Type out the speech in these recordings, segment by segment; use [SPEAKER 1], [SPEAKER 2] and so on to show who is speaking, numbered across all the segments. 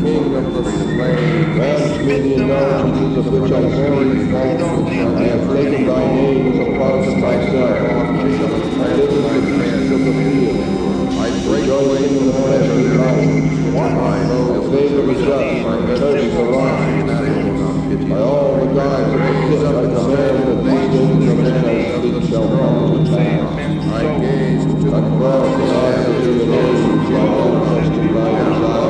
[SPEAKER 1] kingdom of the slain, me the dollars, of which I very thankful. I have taken thy name as a part of myself. I live in the peace of the field. I rejoice in the flesh of God. The favor is up, my curse arise. By all the gods of the pit, I command that these things of men I speak shall come to pass. I gaze to the cross of the Lord, my own trust, my desire.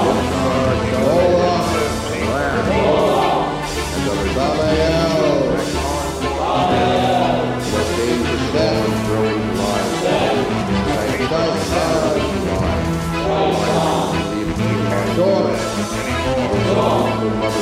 [SPEAKER 1] mother.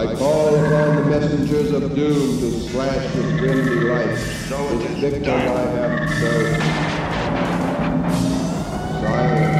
[SPEAKER 1] I call upon the messengers of doom to slash this grim light, so this victim I have served. Silence.